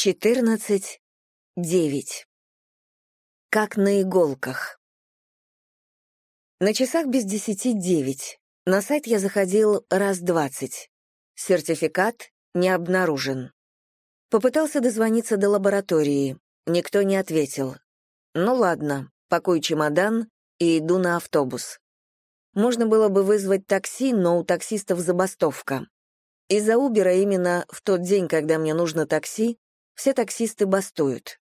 14, 9. Как на иголках. На часах без десяти девять. На сайт я заходил раз двадцать. Сертификат не обнаружен. Попытался дозвониться до лаборатории. Никто не ответил. Ну ладно, пакую чемодан и иду на автобус. Можно было бы вызвать такси, но у таксистов забастовка. Из-за Убера именно в тот день, когда мне нужно такси, все таксисты бастуют.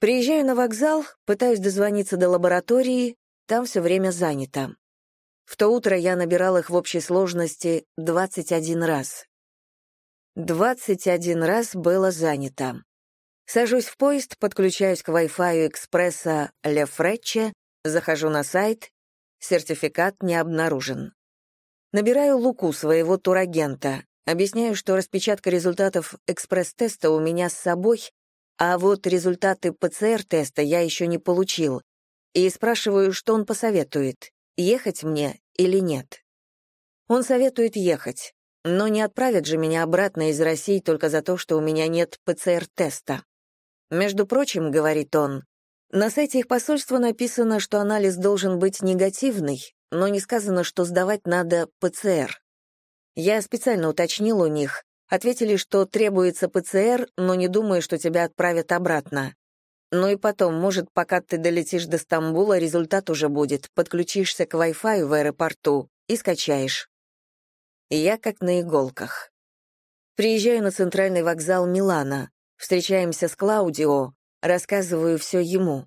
Приезжаю на вокзал, пытаюсь дозвониться до лаборатории, там все время занято. В то утро я набирал их в общей сложности 21 раз. 21 раз было занято. Сажусь в поезд, подключаюсь к Wi-Fi экспресса Ле Фрече, захожу на сайт, сертификат не обнаружен. Набираю Луку, своего турагента, объясняю, что распечатка результатов экспресс-теста у меня с собой, а вот результаты ПЦР-теста я еще не получил, и спрашиваю, что он посоветует, ехать мне или нет. Он советует ехать, но не отправит же меня обратно из России только за то, что у меня нет ПЦР-теста. Между прочим, говорит он, на сайте их посольства написано, что анализ должен быть негативный, но не сказано, что сдавать надо ПЦР. Я специально уточнил у них, ответили, что требуется ПЦР, но не думаю, что тебя отправят обратно. Ну и потом, может, пока ты долетишь до Стамбула, результат уже будет, подключишься к Wi-Fi в аэропорту и скачаешь. Я как на иголках. Приезжаю на центральный вокзал Милана, встречаемся с Клаудио, рассказываю все ему.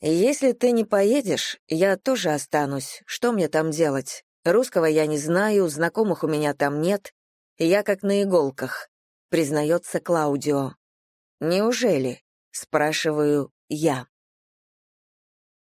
«Если ты не поедешь, я тоже останусь. Что мне там делать? Русского я не знаю, знакомых у меня там нет. Я как на иголках», — признается Клаудио. «Неужели?» — спрашиваю я.